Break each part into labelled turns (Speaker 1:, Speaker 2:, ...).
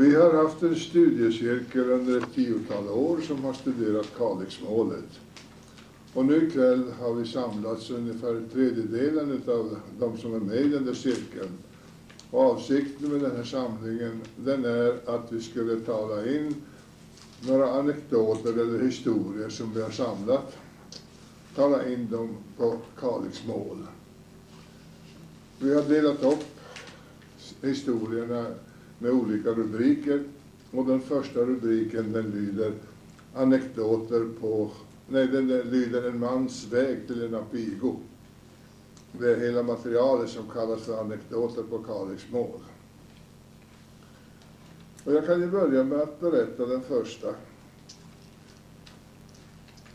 Speaker 1: Vi har haft en studiecirkel under ett tiotal år som har studerat Kalixmålet. Och nu ikväll har vi samlats ungefär tredjedelen av de som är med i den där cirkeln. Och avsikten med den här samlingen den är att vi skulle tala in några anekdoter eller historier som vi har samlat. Tala in dem på Kalixmål. Vi har delat upp historierna med olika rubriker. Och den första rubriken den lyder Anekdoter på, nej den lyder En mans väg till en apigo. Det är hela materialet som kallas för Anekdoter på Kalix mål. Och jag kan ju börja med att berätta den första.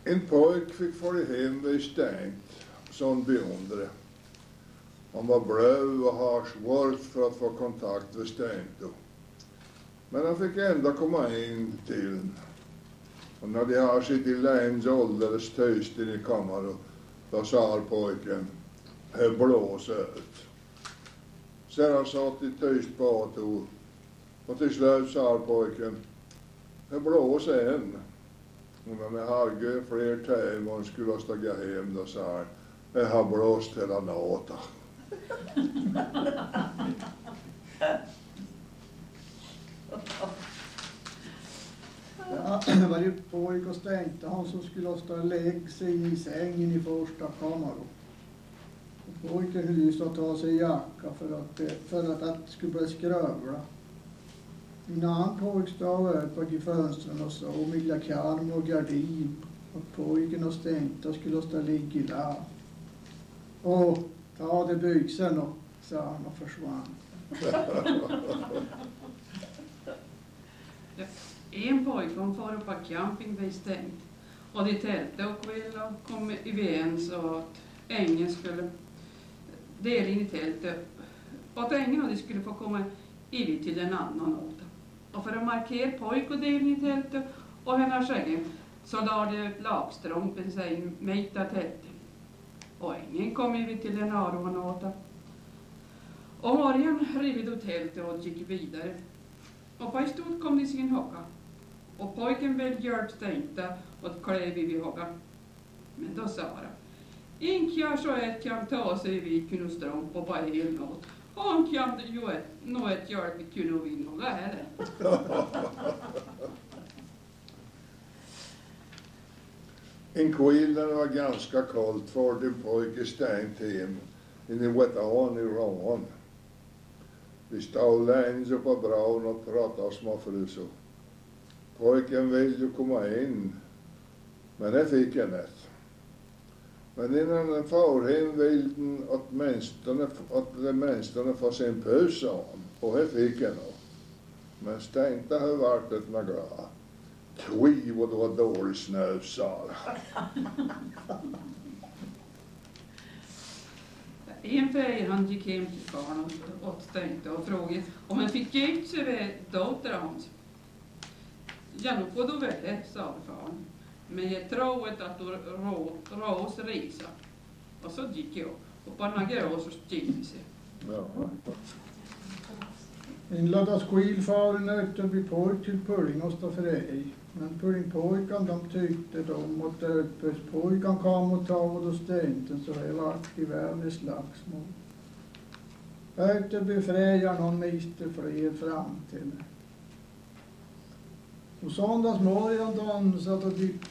Speaker 1: En pojk fick fara hem vid stängt, som beundrade. Han var blöd och har svårt för att få kontakt med Steinto. Men han fick ändå komma in till Och när de har suttit länge alldeles tyst i kammaren, då sa pojken, det blåser ut. Sedan satt de tyst på och och till slut sa pojken, det blåser än. Och när hade fler timmar och skulle stiga hem, då sa han, det har blåst hela natten.
Speaker 2: Ja, det var ju pojk och stänkte han som skulle stå och lägga sig i sängen i första kammaren. Pojken höll just att ta sig jacka för att, för att det skulle börja skrövla. En annan pojk stod uppe i fönstren och såg med karm och gardin. Och pojken och stänkte skulle stå och ligga i. Och ta det byxorna, sa han och försvann.
Speaker 3: En pojke far på camping vid stängt. Och de tältade och kväll och kom överens och att ängen skulle dela in i tältet. Och att ängen och de skulle få komma in till den annan åt. Och för att markera pojk och delning i tältet och hennes egen så la de ut lakstrumpen sig mitt i tältet. Och ängen kom vi till den aron åt. Och morgon rev ut tältet och gick vidare. Och på en stund kom de sin hocka. Och pojken väl hjälpte och klev vid hocka. Men då sa de, Inkja så ett kan ta sig vid kunna strumpa på hel nåt. Han kan ju ett, nå ett hjälp kunna vinna heller.
Speaker 1: En kväll när det var ganska kallt for en pojke stängt hem in i vetan i Roman. Vi stod länge på bron och pratade småfrusor. Pojken ville ju komma in, men det fick han inte. Men innan han for hem ville den åtminstone, åtminstone få sin puss om, och det fick han nog. Men stänkte har varit ett med glad. Tvi vad det var dålig snö, sa
Speaker 3: En färg han gick hem till faren och stänkte och frågade om han fick gift sig med dottern hans. Ja, nu får du väl, sa faren. Men jag tror att du rås resa. Och så gick jag. Och på några år så stick sig. Ja.
Speaker 2: En lördagskväll far nötte vi pojk till Pullingosta frej. Men Pullingpojkan de tyckte de och Ödpöspojkan kom och tog och stänkte så det vart i världens slagsmål. Ute befriaren hon miste fler fram till mig. Och söndagsmorgon då han satt och gick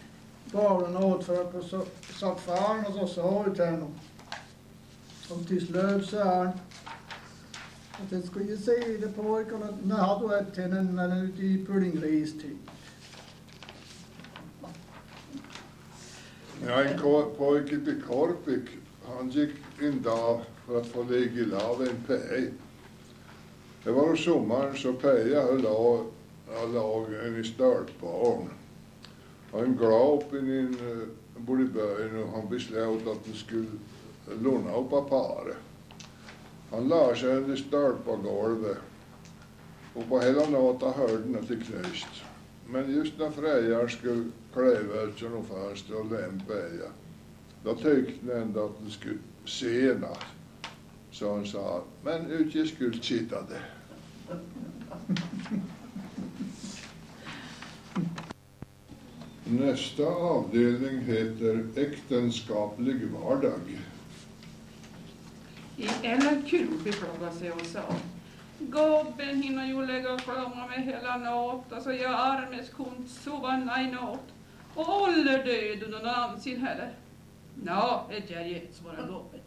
Speaker 2: barnen åt för att så satt faren och så sa till honom. Och till slut så här att jag skulle se det pojkarna, när du ett till när den är ute i
Speaker 1: Ja, en pojke i Korpik, han gick en dag för att få ligga i lav en pej. Det var sommaren så peja höll av lag en i störtbarn. Han glap in i en eh, och han beslöt att han skulle låna upp paret. Han la sig under stölpagolvet och på hela natten hörde han till knust. Men just när Freja skulle kliva ut genom fönstret och lämpa Eja, då tyckte hon ändå att hon skulle se något. Så hon sa, men ute skulle sitta det. Nästa avdelning heter Äktenskaplig vardag.
Speaker 3: I en kul beklagade sig och sa Gobben hinner ju lägga och med hela natten så alltså, jag armes kund sova i natt. Och håller död under någon heller. Nå, ett jag svarade gobben.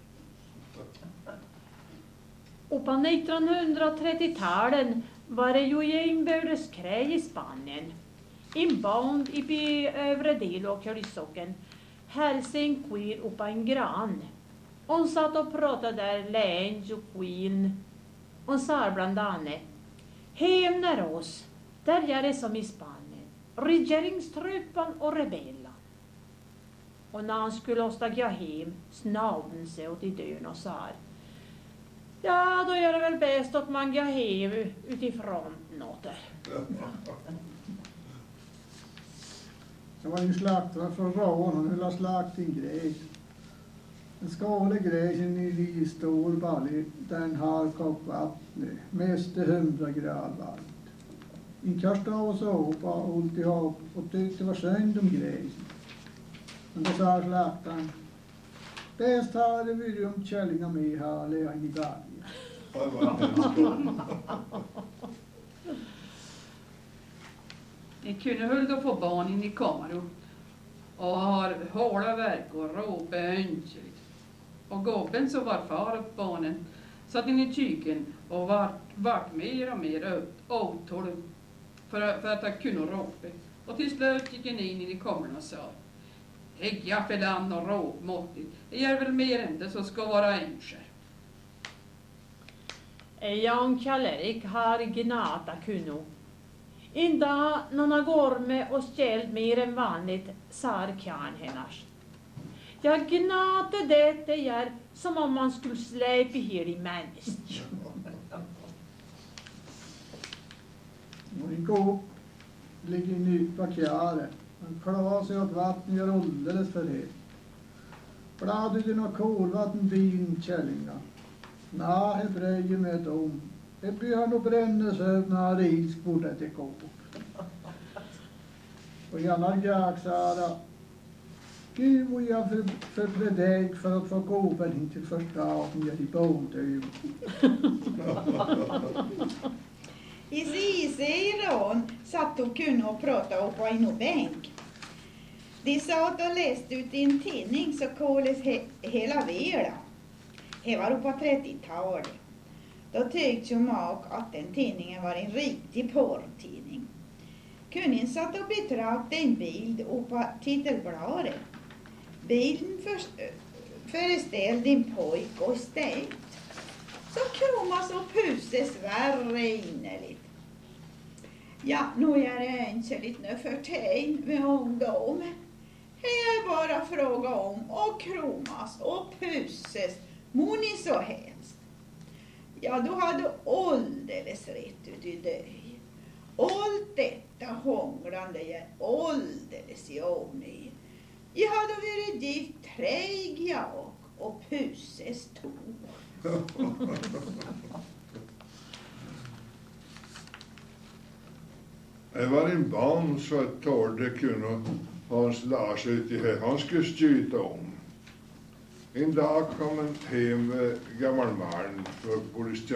Speaker 4: Och på 1930-talen var det ju inbördeskrig i Spanien. Inbound i i övre del av Kölsocken hälsade en upp en gran. Hon satt och pratade där länge och queen. Hon sa bland annat Hämnar oss, där är det som i Spanien, regeringstruppan och rebella. Och när han skulle åstadkomma hem snavde sig åt i dörren och sa Ja, då är det väl bäst att man går hem utifrån något där.
Speaker 2: Det var ju slaktare från Rån, han ville slakta en grej. En skåle grejsen i en stor balja, den har kokt vatten, mest hundra grader varmt. En kastade av sig upp och ihop och tyckte var synd om grejsen. Men då sa slaktaren, bäst hade vi rymt källingar med här, legat i baljan.
Speaker 3: Det kunde höll då få barn in i kameran och har hårda verk och råpe önskeligt. Och gubben som var far åt barnen satt in i kyken och vart, vart mer och mer otålig för, för att han kunde ropa. Och till slut gick han in i kameran och sa Ägga för land och råmåttigt. Det är väl mer än det som ska vara ängsel.
Speaker 4: Jan Kjell-Erik har gnata kunnat en dag när han går med och stjäl mer än vanligt, sa karln hennes. Jag gnate det det gör som om man skulle släpa hel i människa.
Speaker 2: Och gå ko ligger i nypa kjäre. Han klarar sig åt vattnet gör alldeles för het. Bladet i något kolvatten bin källinga. Na, det bröjer med dom. Det börjar nog brännas över när risk borde till kåp. Och gärna jag sa Gud och jag för, för för att få gåvan in till första avsnittet i båten.
Speaker 5: I Iran satt och kunde och pratade på en bänk. De satt och läste ut i en tidning så kallades he, hela världen. Det var på 30-talet. Då tyckte ju Mak att den tidningen var en riktig porrtidning. Kunden satt och betraktade en bild på titelbladet bilen för, föreställ din pojk och stängt. Så kramas och puses värre innerligt. Ja, nu är det inte nu för tiden med ungdom. Det är bara fråga om att kromas och puses Mår ni så hemskt? Ja, du hade alldeles rätt ut i dig. Allt detta hånglande är alldeles i onödan. Jag hade varit gift träg jag och pusses stor.
Speaker 1: Det var en barn så att Torde kunde Hans Lars ut i här. Han skulle styta om. En dag kom en hem med eh, gammal man från Boris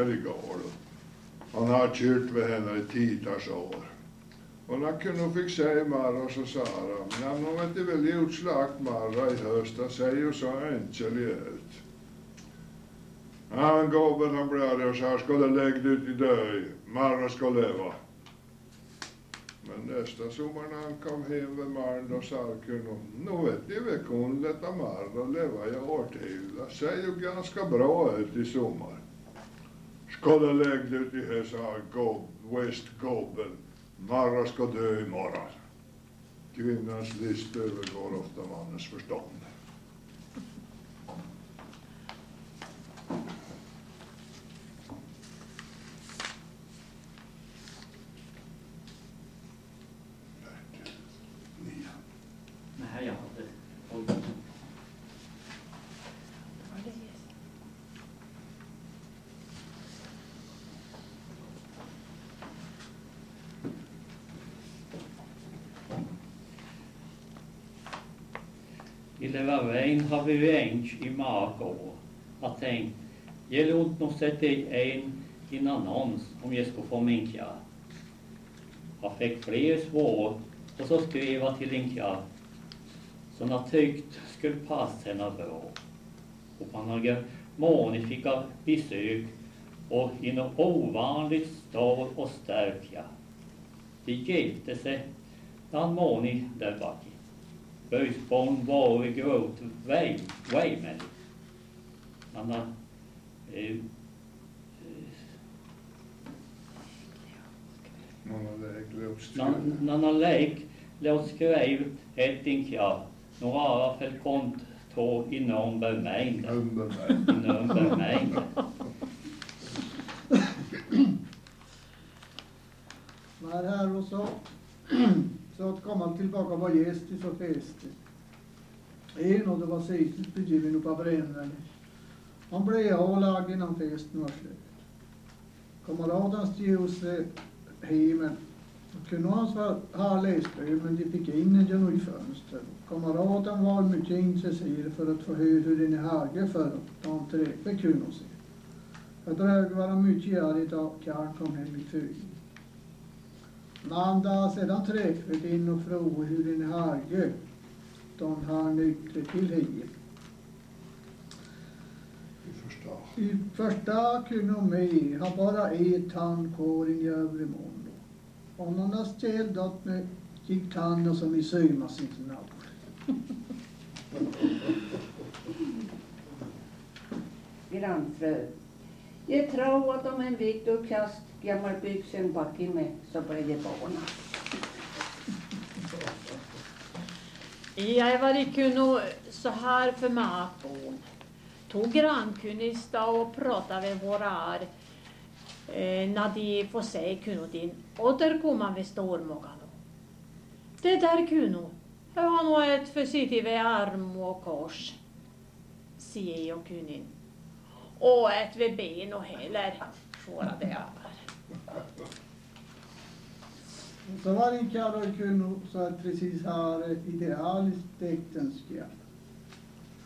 Speaker 1: Han har kört med henne i tiotals år. Och när kunde fick se Marra så sa han, ja nu vet du väl gjort slakt Marra i höst, det ser ju så enkelt ut. Han gubben han blev arg och sa, ska du lägga ut i död, Marra ska leva. Men nästa sommar när han kom hem med Marn då sa han, nu vet ni vi kunde låta Marn leva i år till. Det ser ju ganska bra ut i sommar. Ska det lägga ut i här, sa Gob, West gubben. Marra ska dö imorgon. Kvinnans list övergår ofta mannens förstånd.
Speaker 6: Ville vara en har vi i många år. Jag tänkte, jag låt nog sätta en i en annons om jag skulle få min katt. Jag fick fler svar och så skrev jag till en kraft som jag tyckte skulle passa henne bra. Och på några månader fick jag besök och i en ovanligt stor och stark katt. Det gifte sig någon månad där bak. Böjsbarn var i väg, vägmänniska. Han har eh,
Speaker 1: Man har
Speaker 6: han lek låt skriva ett inkja. Några har väl kont to inom bemängd.
Speaker 1: Underberg.
Speaker 6: Inom bemängd.
Speaker 2: När här och så, så att komma tillbaka var gäst i så fäste. En och det var säkert begiven på brännaren. Han blev avlagd innan festen var slut. Kamraten stod sig hemmen. Kunde hans ha läsbrev men de fick in genom fönstret. Kamraten var mycket intresserad för att få höra hur den hade för att han träffade kunde se. Jag drög vara mycket arg av Karl kom hem i fyra. När han sedan träffade in och frågade hur den hade, de har nykter till
Speaker 1: förstår.
Speaker 2: I första kunde med ha bara ett hand kvar i övre mun. Om någon har städat med gick tanden som i sömas inte natt.
Speaker 7: grannfru. Jag tror att om en vecka kast gammal byxen i mig så blev det barna.
Speaker 4: Jag var inte så här för makon. Tog grannkunista och pratade med våra eh, när de får se kunde din återkomma vid stormågan. Det där kunde. Jag har nog ett försiktigt vid arm och kors. Säger jag, kunin. Och ett vid ben och heller. svarade jag.
Speaker 2: Så var det Karol kunde så precis har ett eh, idealiskt äktenskap.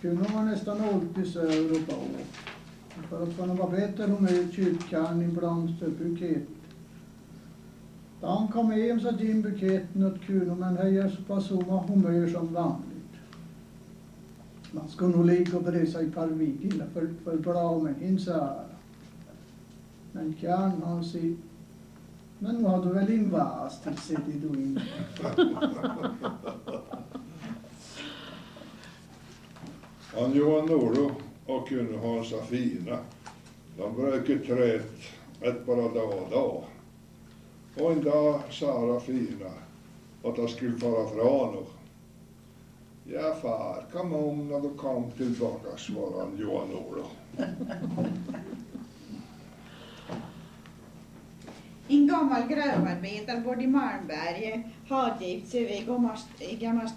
Speaker 2: Kunde var nästan alltid söder och bå. För att kunna vara bättre humör kyrkan i en blomsterbukett. Då han kom hem så din buketten åt kunden men höjer så pass samma humör som vanligt. Man skulle nog ligga och bry sig ett par veckor för, för bra med hennes ära. Men karln han säger men nu har du väl en vas till du in.
Speaker 1: Han Johan Noro och kunde Hansa Fina. De bröt träet ett bara dag dag. Och en dag sa Fina att jag skulle fara från och Ja far, kom om när du kom tillbaka, svarade han Johan Noro.
Speaker 5: En gammal grävarbetare i Malmberget hade gift sig vid Gammal- Gammal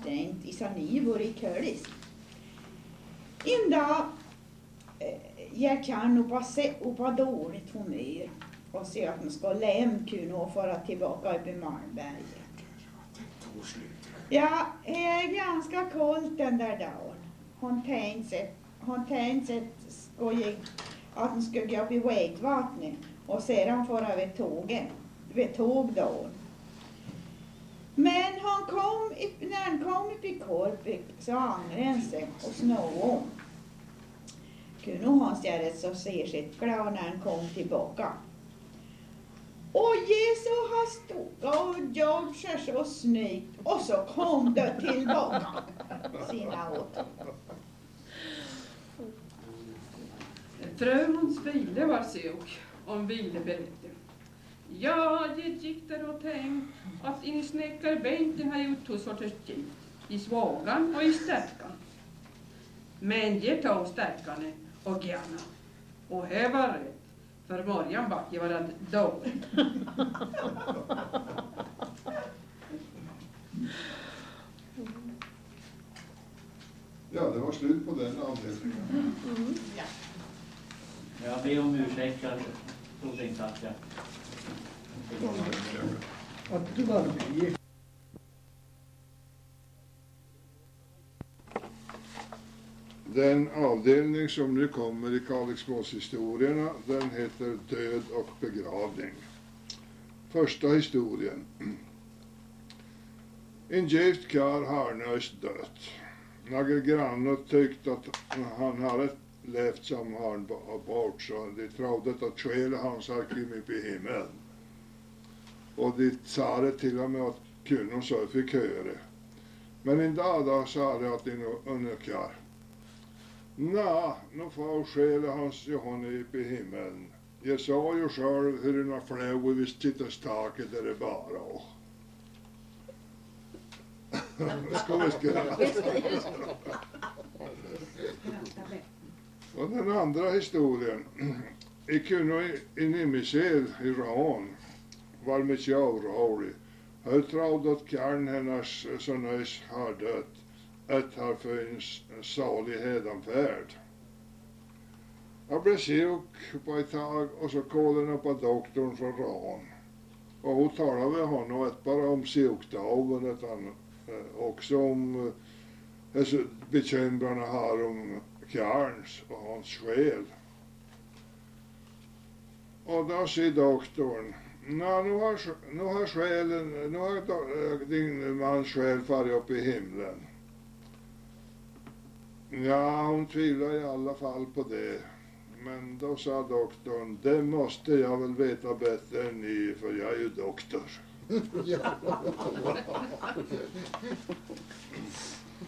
Speaker 5: i Sanivor i Kölis. En dag eh, gick han upp och upp på dåligt humör och sa att han skulle lämna och fara tillbaka upp i Malmberget. Ja, det är ganska kallt den där dagen. Hon tänkte sig, hon tänkte att hon skulle gå upp i vägvattnet och sedan fara vid tågen, vid tåg då. Men han kom, när han kom upp i Korpik så ångrade han sig och snåade om. Kunde han se så särskilt glad när han kom tillbaka. Och Jesu har stått och gjort sig så snyggt och så kom det tillbaka sina åt.
Speaker 3: hon vile var sjuk om vile berättade. Ja, jag gick där och tänkte att in i snickarbänken har gjort två sorters gift. I svagan och i stärkan. Men jag tog stärkan och gärna. Och det var rätt. För morgon backe var det dåligt.
Speaker 1: Ja, det var slut på den avdelningen.
Speaker 6: Jag ber om ursäkt, jag trodde inte att jag...
Speaker 2: Att du var med.
Speaker 1: Den avdelning som nu kommer i Kalixmålshistorierna den heter Död och begravning. Första historien. En gift karl har nyss dött. Några grannar tyckte att han hade levt som han bort så de trodde att själen hans hade kommit i himmelen. Och de sa det till och med att kvinnor så fick höra. Men en dag då sa de att de unge karl Nå, nu får själen hans Johanne upp i himmelen. Jag sa ju själv hur den har flög vid staket där det bara. Ska vi skratta? Och den andra historien. I kunde i Nimisel i var mycket orolig. Jag trodde att karln hennes som nyss har dött. Att har finns en salig hädanfärd. Jag blev sjuk på ett tag och så kollade jag på doktorn från Ran. Och hon talade med honom inte bara om sjukdagen utan eh, också om eh, alltså, bekymren han har om karlns och hans själ. Och då säger doktorn, Nå, nu har, nu har själen, nu har din mans själ farit upp i himlen. Ja, hon tvivlar i alla fall på det. Men då sa doktorn, det måste jag väl veta bättre än ni, för jag är ju doktor.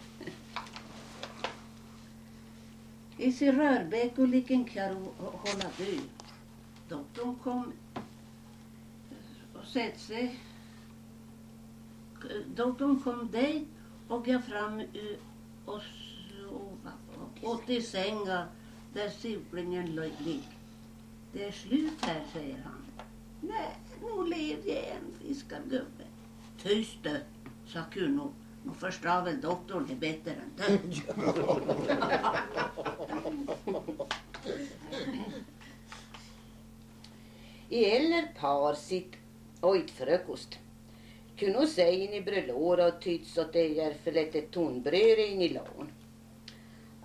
Speaker 7: I sin rörbäck och liken karl hålla dö. Doktorn kom och sätter sig. Doktorn kom dig och jag fram uh, och sova. Åt i sänga där sylingen ligger. Det är slut här, säger han. Nej, nu lever jag en viskar gubben. Tyst du, sa Kuno. Nu förstår väl doktorn det bättre än du.
Speaker 8: I eller par sitt oit frukost. Kunde säga i bröllåra och tyts att det är för lite tonbröd in i lån.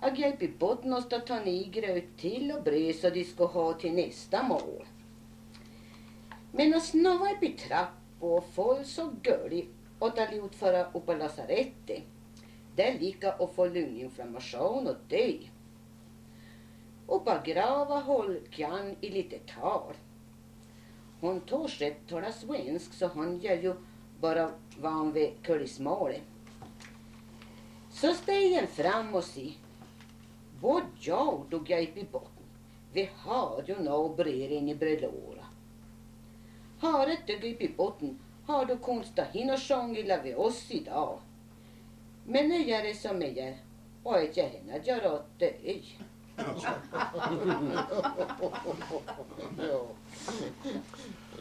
Speaker 8: Jag hjälp i botten och ta ni gröt till och bröd så de ska ha till nästa mål. Men att snava upp i trapp och folk så gullig och ta ut för upp på lasarettet. Det är lika att få lunginflammation och dö. Och begrava holkan i lite tal. Hon törs rätt tala svensk så hon är ju bara van vid kulismålet. Så steg en fram och si. Vad jag och jag i botten. Vi har ju nå brer in i brelåra. Har ett dugg i botten har du kunnat hinna sjunga vid oss idag. Men nu är det som är är och ett jag hinner göra åt dig.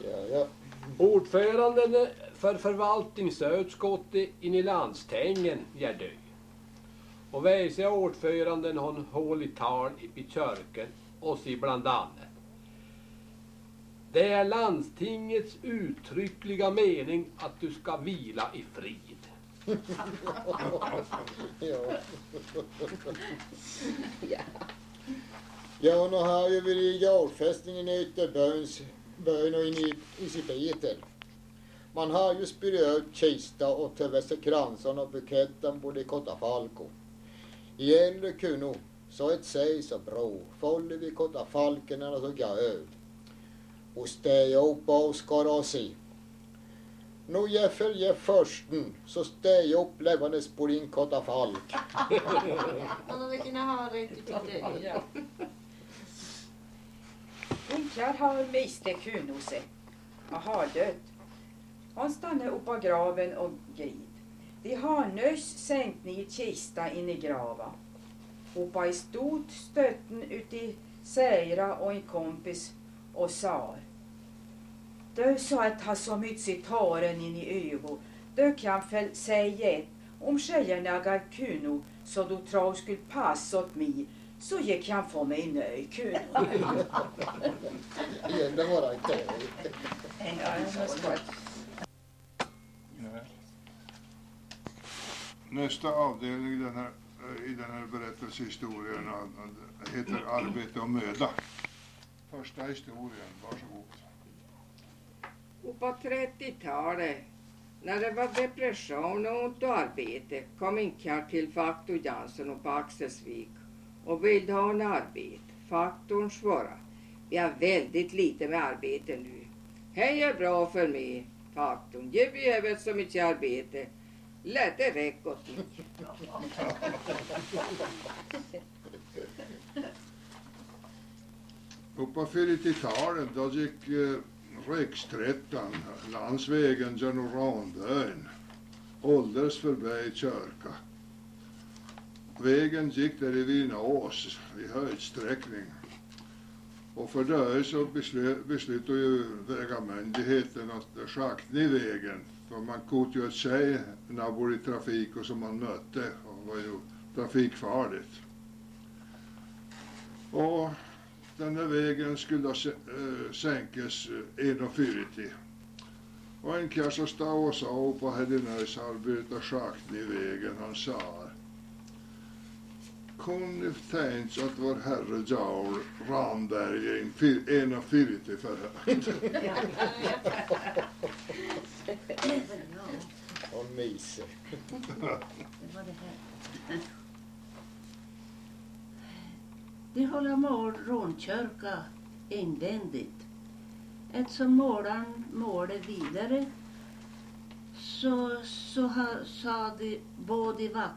Speaker 9: Ja, ja. Ordföranden för förvaltningsutskottet i landstingen är död. Och vice ordföranden har hållit tal i kyrkan och sig bland annat. Det är landstingets uttryckliga mening att du ska vila i frid. ja.
Speaker 8: Ja.
Speaker 10: Nu har ju varit jordfästningen i Ytterböns bön och in i, i Sibeten. Man har ju spirit ut kista och kransarna och buketten både i Kottafalko. I äldre kuno så ett sig så bra, folle vi Kottafalken och så gav stäja upp och skara sig. Nu jag följer försten så stäja upp levandes på din Kottafalk.
Speaker 8: Han vill kunna ha rätt till det.
Speaker 11: Onklar har miste kunose och har dött. Han stannar upp på graven och grid. De har nyss sänkt ner kista in i grava. Uppa i stort stötten uti Sära och en kompis och sar. Du sa att ha så mycket tåren in i ögo. Du kan väl säga ett om tjejerna gav kuno så du tror skulle passa åt mig så gick han få mig nöjd kuno.
Speaker 10: Det var
Speaker 11: jag ska-
Speaker 1: Nästa avdelning den här i den här berättelsehistorien. Heter Arbete och möda. Första historien, varsågod.
Speaker 12: Och på 30-talet, när det var depression och ont och arbete, kom en karl till faktor Jansson och på Axelsvik och ville ha en arbete. Faktorn svarade, vi har väldigt lite med arbete nu. Hej är bra för mig, faktorn. Jag även så mycket arbete. Lät det räcka åt mig.
Speaker 1: Och på 40-talet då gick eh, Riksträttan, landsvägen genom Ranbön, alldeles förbi kyrka. Vägen gick där i Vinås i höjdsträckning. Och för det så beslöt, beslutade ju vägmyndigheten att schakta i vägen. För man kunde ju se när man var i trafik och som man mötte. Och var ju trafikfarligt. Och den här vägen skulle äh, sänkas äh, 1,40. Och en som stod och sa på schakt i vägen, han sa kunde tänkt att vår herre Jaur Ramberg en 1,40 för högt.
Speaker 10: Och myser.
Speaker 7: De håller mål Rånkyrka invändigt. Eftersom målaren målade vidare så, så ha, sa de både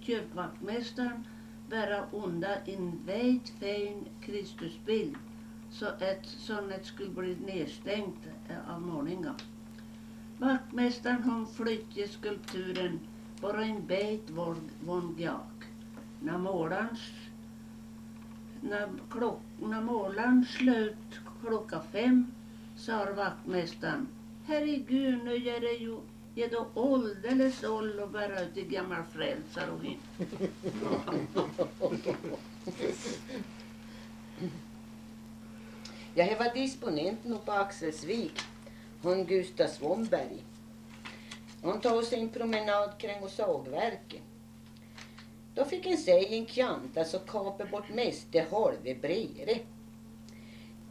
Speaker 7: köpvaktmästaren bära undan en vit fin Kristusbild så att sånet skulle bli nedstängt av målningen. Vaktmästaren hon flyttade skulpturen bara en bit våndjak. När målaren när, klock, när målaren slut klockan fem sa vaktmästaren Herregud, nu är det ju är då alldeles oll att bära ut i gammal frälsare och in.
Speaker 8: Jag var disponenten på Axelsvik, hon Gustav Svomberg. Hon tog sig en promenad kring sågverket. Då fick en se en kjanta så kapade bort meste halve brere.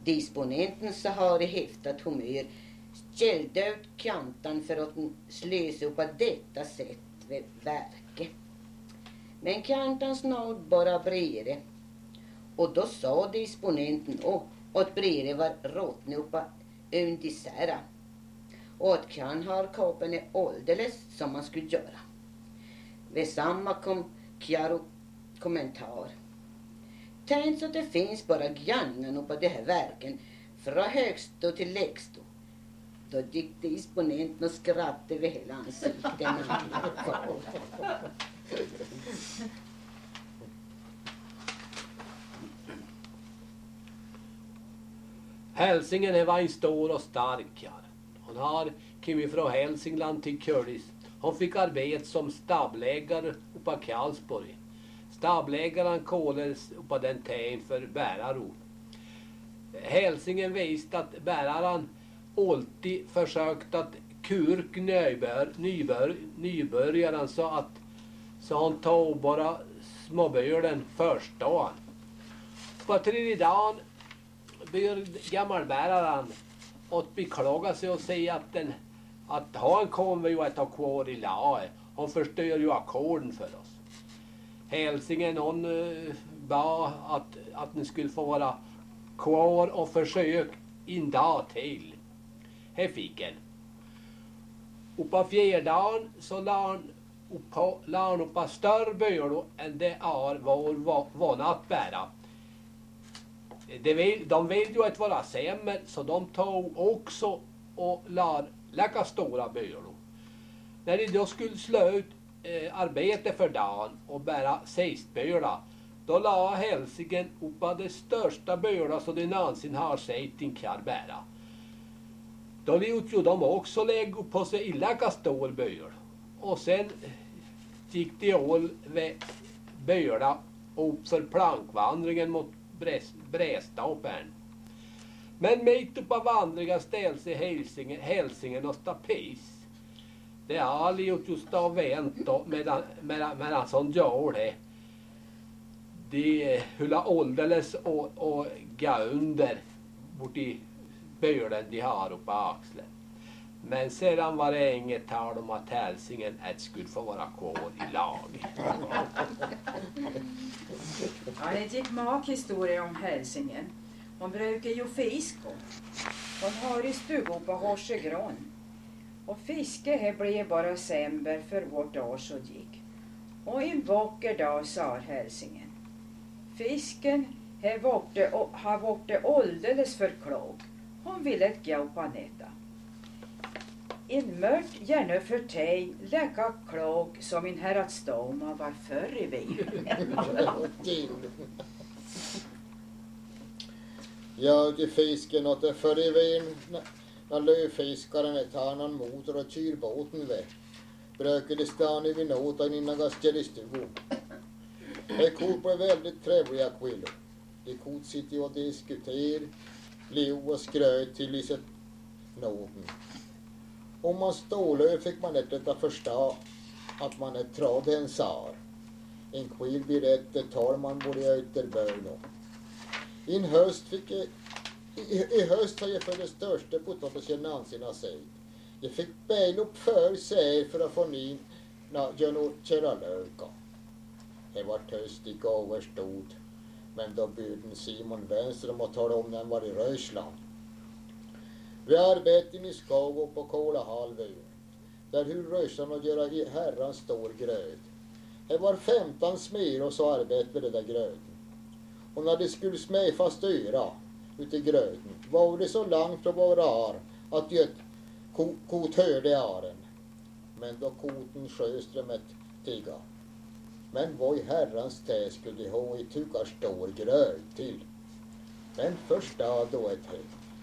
Speaker 8: Disponenten så har i häftat humör ställde ut kantan för att slösa på detta sätt vid verket. Men kantan snod bara brere. Och då sa disponenten och att brere var råtne uppa undisera. Och att kan har kapen är alldeles som man skulle göra. Vid samma kom Chiaro kommentar. Tänk så att det finns bara grannar på de här verken från högsta till lägsta. Då gick disponenten och skrattade över hela ansiktet.
Speaker 9: Hälsingen var en stor och stark Hon har kommit från Hälsingland till Kölis. Han fick arbete som stabläggare uppe i Karlsborg. Stabläggaren kallades på den tiden för bäraro. Hälsingen visste att bäraren alltid försökt att kurk nybör, nybör, nybörjaren så att så han tog bara småbölen första dagen. På tredje dagen började gammalbäraren att beklaga sig och säga att den att han kommer ju att ha kvar i laget. Han förstör ju ackorden för oss. Hälsingen hon uh, bad att, att ni skulle få vara kvar och försök en dag till. Här fick en. Och på fjärdagen så la han upp, la han upp större bördor än det är vår vana att bära. De vill, de vill ju att vara sämre så de tog också och la lika stora byrå. När de då skulle slå ut eh, arbete för dagen och bära sistbörda då la hälsingen upp de största böla som de någonsin har sett en karl bära. Då lät ju de också lägga på sig illa stor böl. Och sen gick de all vid böla upp för plankvandringen mot Brästapen. Men mitt uppe på vandringen ställs i hälsingen, hälsingen och stapis. Det har aldrig just stå och vänta medan, medan, medan som gör det. De hulla åldeles och, och gå under bort i bölen de har uppe på axeln. Men sedan var det inget tal om att hälsingen ett skulle få vara kvar i lag.
Speaker 11: Ja, det gick mak historia om hälsingen. Hon brukar ju fiska. Hon har i stugan på Horsegrån. Och fiske här blev bara sämre för vårt år så gick. Och en vacker dag sa hälsingen. Fisken har varit, har varit alldeles för klok. Hon ville gå på nätta. En mört gärna för dig lika klok som en häradsdoma var förr i världen.
Speaker 10: Ja, till fisken och till förr i vin när lövfiskaren ett tar någon motor och kyr båten ved. Brukade stan vid notan innan gastel i stugan. De kort blev väldigt trevliga kvinnor. De kort sitter och diskuterar, leo och skröt till i sitt nåden. Om man stålö fick man inte förstå att man är tråd en sar. En kvill berättar tar man både Öterböno. I höst fick jag, i, i höst har jag för det största potatisen jag någonsin har sett. Jag fick bäl upp för sig för att få ny na, genom löka. Det var höst i gåvor stod. Men då bjöd Simon Wenström och talade om när var i Rösland. Vi arbetade i skog på Kolahalvön. Där hur rössan och göra herrans stor gröt. Det var 15 smir och så arbetade det där gröten. Och när de skulle smefa styra ut i gröten var det så långt från våra ar att göt ko, kot hörde aren. Men då koten sjöströmmet tiga. Men vad i herrans tä skulle de ha i tukar stor gröt till? Men första då ett hö.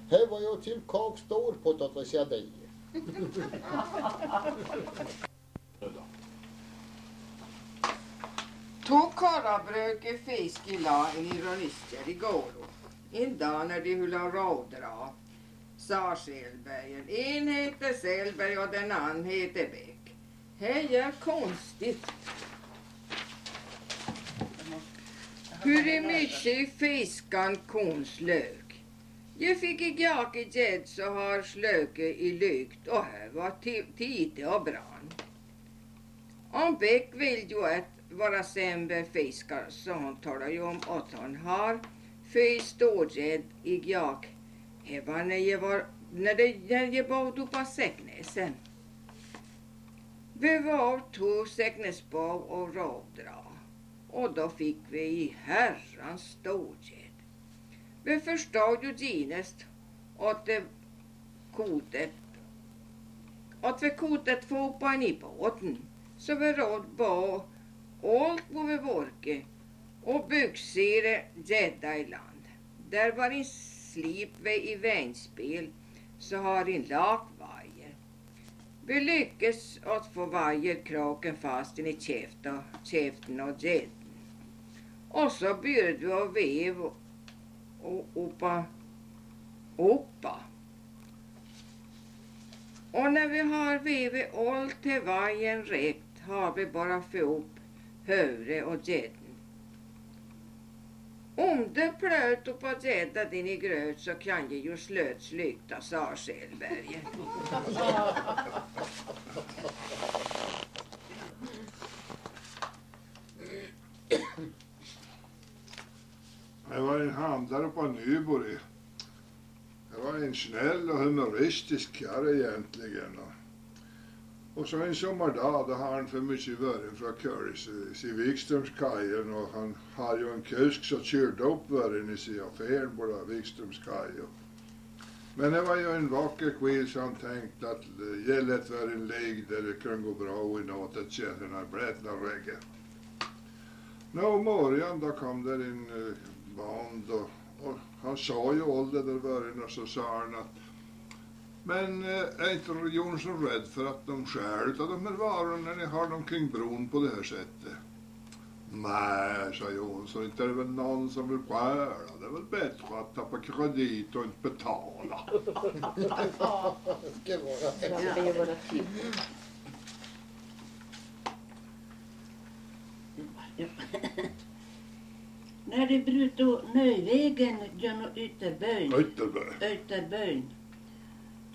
Speaker 10: här var jag till kak stor potatis jag dig.
Speaker 12: Två karlar bröker fisk i la en ironister i gårdo. En dag när de hulla rådra, sa Selbergen. En heter Selberg och den andra heter Bäck. Hej är konstigt. Hur är mycket fiskan konslök? Jag fick i jake gädd så har slöke i lykt och här var tite och brann. Om Bäck vill ju att vara sämre fiskar så hon talar ju om att hon har fy storgädd i jag. Det var när jag var när, det, när jag bodde på Säcknäsen. Vi var två Säcknäsbov och rådra och då fick vi i herrans storgädd. Vi förstod ju genast att det kotet att vi kotet få på en i båten så vi råd på allt vad vi vorke och byxire gädda i land. Där var en slipve i vänspel så har en lak vajer. Vi lyckades att få vajerkraken fast i käften, käften och gädden. Och så bjöd vi och vev och uppa, uppa. Och när vi har vivit allt till vajen räckt, har vi bara få upp hövre och gädden. Om det plöt upp att gädda din i gröt så kan ju ju slöts lykta, sa Selberget.
Speaker 1: Det var en handlare på Nyborg. Det var en snäll och humoristisk karl egentligen. Och, och så en sommardag då har han för mycket vören från Köris i Wikströmskajen och han har ju en kusk som körde upp vören i sin affär på Wikströmskajen. Men det var ju en vacker kväll så han tänkte att gället var en lägg där det kunde gå bra i natt att kärrorna blätna några. Nå, morgon då kom där en uh, band och, och han sa ju åldern det där vören och så sa han att men eh, är inte Jonsson rädd för att de stjäl av de här varorna när ni har dem kring bron på det här sättet? Nej, sa Jonsson, inte är det väl någon som vill stjäla. Det är väl bättre att tappa kredit och inte betala.
Speaker 7: När det bröt då Nöjvägen genom Ytterböjn.
Speaker 1: Ytterböjn.
Speaker 7: Ytterböjn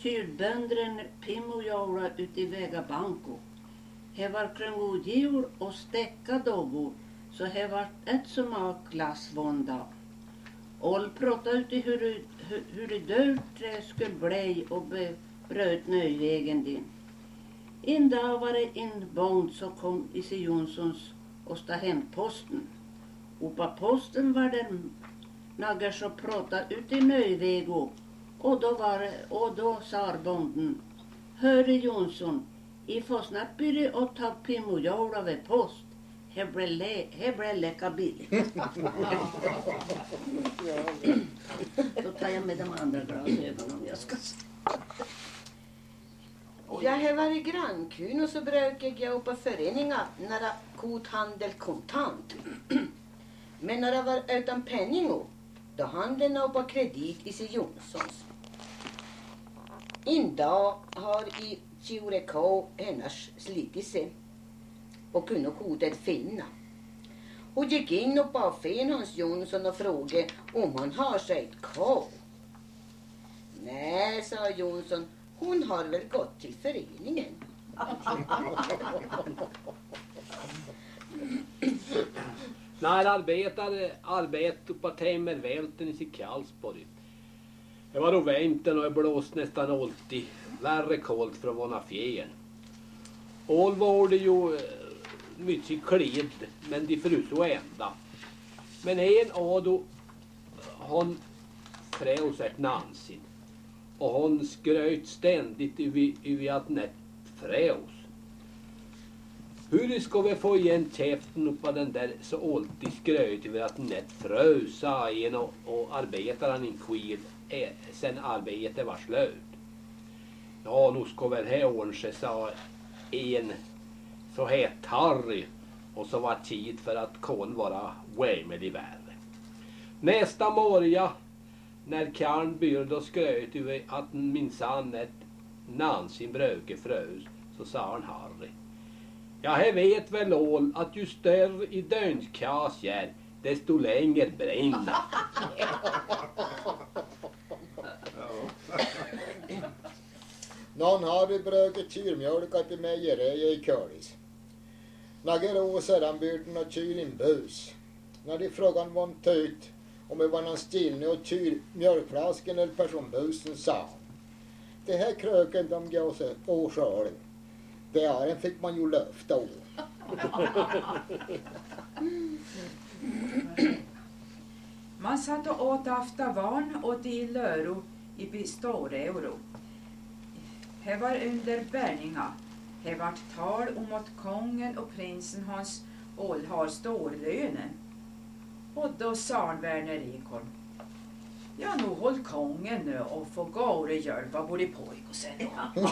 Speaker 7: kylböndren Pimojaura uti Vegabanko. Här var kring och stäcka doggor så här var ett som av glassvånda. Oll prata uti hur, hur, hur det dyrt det skulle bli och be, bröt Nöjvägen din. En dag var det en bond som kom i sig Jonssons och sta hem posten. Och på posten var det några som pratade ut i Nöjvego. Och då, var och då sa bonden, Hörde Jonsson, i får snart börja och ta pimojola vid post. Här blir leka billigt. då tar jag med de andra glasögonen om jag ska se.
Speaker 8: Jag har varit grannkun och så brukar jag gå på föreningar när det kort handel kontant. Men när det var utan penning då handlade jag på kredit i sig Jonssons. En dag har i Tjureko hennes slitit sig och kunde kodet finna. Hon gick in och bad fen Hans Jonsson och frågade om han har sig ett ko. Nej, sa Jonsson, hon har väl gått till föreningen.
Speaker 9: När arbetare arbetade på Timmervälten i Karlsborg. Det var då vintern och det blåste nästan alltid värre kallt för att vara fjärn. All var det ju eh, mycket klädd, men de frös så ända. Men en av dem, han frös ett Nansin. Och han skröt ständigt över, att net frös. Hur ska vi få igen käften på den där så alltid skröt över att net frös, sa en och, och arbetaren en sked? Eh, sen arbetet var slut. Ja, nu ska väl här ordna sig, sa en så hette Harry och så var tid för att kon vara vämel i värre. Nästa morgon när karln började och skröt över att minsann ett Nansin bröke frös så sa han Harry. Ja, här vet väl all att ju större i dönskas desto längre brinner.
Speaker 10: Någon hade brukat kyrmjölka till mejeriet i Kölis. Några år sedan byggde och kyr en bus. När de frågade vad han tyckte om det var någon stilne och kyr mjölkflaskan eller personbusen sa han. Det här kröken de går sig på själv. Det här fick man ju löfte om.
Speaker 11: Man satt och åt aftavan och till Löro i Bistoreuro. Här var under bärninga. Här vart tal om att kungen och prinsen hans ål har storlönen. Och då sa Verner Ekholm. Ja, nu håll kungen nu och få gå och hjälpa både pojk och sen.